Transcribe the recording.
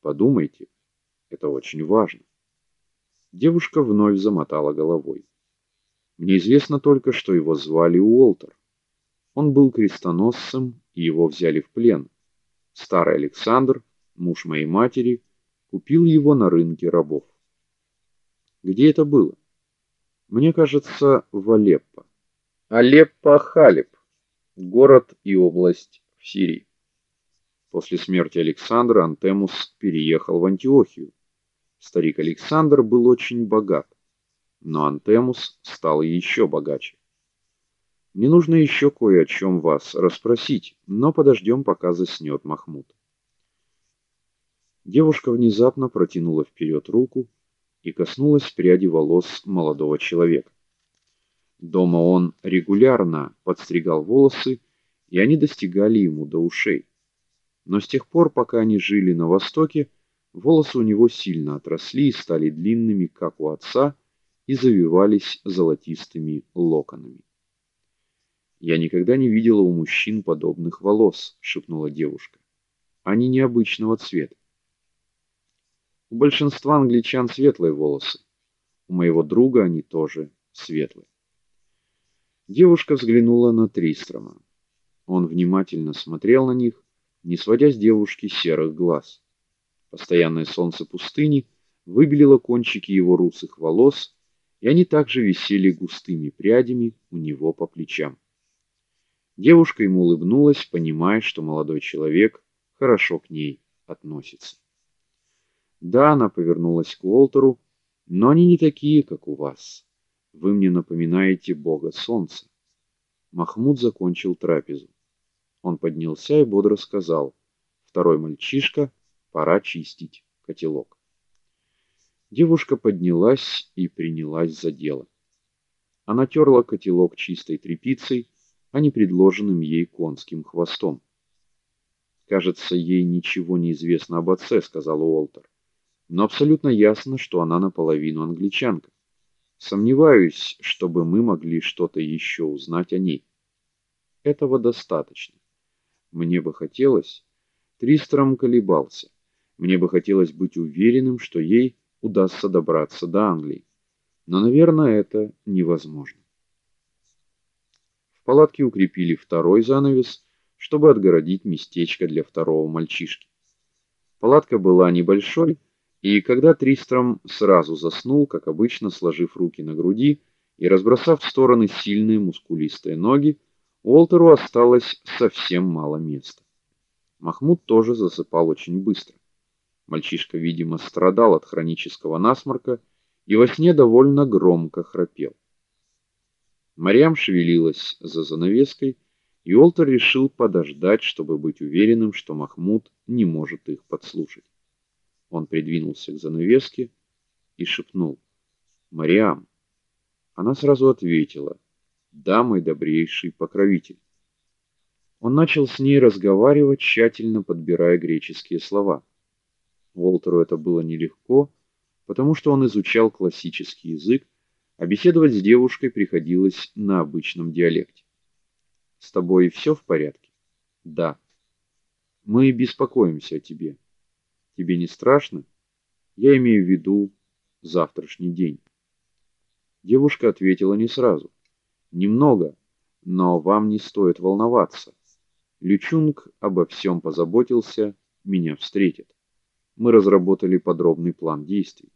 Подумайте, это очень важно. Девушка вновь замотала головой. Мне известно только, что его звали Уолтер. Он был крестоносцем, и его взяли в плен. Старый Александр, муж моей матери, купил его на рынке рабов. Где это было? Мне кажется, в Алеппо. Алеппо-Халеб город и область в Сирии. После смерти Александра Антемус переехал в Антиохию. Старик Александр был очень богат, но Антемус стал еще богаче. Мне нужно еще кое о чем вас расспросить, но подождем, пока заснет Махмуд. Девушка внезапно протянула вперед руку и коснулась пряди волос молодого человека. Дома он регулярно подстригал волосы, и они достигали ему до ушей. Но с тех пор, пока они жили на востоке, волосы у него сильно отросли и стали длинными, как у отца, и завивались золотистыми локонами. Я никогда не видела у мужчин подобных волос, шепнула девушка. Они необычного цвета. У большинства англичан светлые волосы. У моего друга они тоже светлые. Девушка взглянула на Тристрама. Он внимательно смотрел на них, не сводя с девушки серых глаз. Постоянное солнце пустыни выбелило кончики его русых волос, и они также висели густыми прядями у него по плечам. Девушка ему улыбнулась, понимая, что молодой человек хорошо к ней относится. Да, она повернулась к Уолтеру, но они не такие, как у вас. Вы мне напоминаете бога солнца. Махмуд закончил трапезу. Он поднялся и бодро сказал: "Второй мальчишка, пора чистить котелок". Девушка поднялась и принялась за дело. Она терла котелок чистой тряпицей, а не предложенным ей конским хвостом. Кажется, ей ничего не известно об отце, сказал Уолтер. Но абсолютно ясно, что она наполовину англичанка. Сомневаюсь, чтобы мы могли что-то еще узнать о ней. Этого достаточно. Мне бы хотелось, Тристром колебался. Мне бы хотелось быть уверенным, что ей удастся добраться до Англии. Но, наверное, это невозможно. В палатке укрепили второй занавес, чтобы отгородить местечко для второго мальчишки. Палатка была небольшой, и когда Тристром сразу заснул, как обычно, сложив руки на груди и разбросав в стороны сильные мускулистые ноги, Уолтеру осталось совсем мало места. Махмуд тоже засыпал очень быстро. Мальчишка, видимо, страдал от хронического насморка и во сне довольно громко храпел. Марьям шевелилась за занавеской, и Уолтер решил подождать, чтобы быть уверенным, что Махмуд не может их подслушать. Он придвинулся к занавеске и шепнул: "Мариам". Она сразу ответила: "Да, мой добрейший покровитель". Он начал с ней разговаривать, тщательно подбирая греческие слова. Волтеру это было нелегко, потому что он изучал классический язык, а беседовать с девушкой приходилось на обычном диалекте. С тобой все в порядке? Да. Мы беспокоимся о тебе. Тебе не страшно? Я имею в виду завтрашний день. Девушка ответила не сразу. Немного, но вам не стоит волноваться. Лючунг обо всем позаботился, меня встретит. Мы разработали подробный план действий.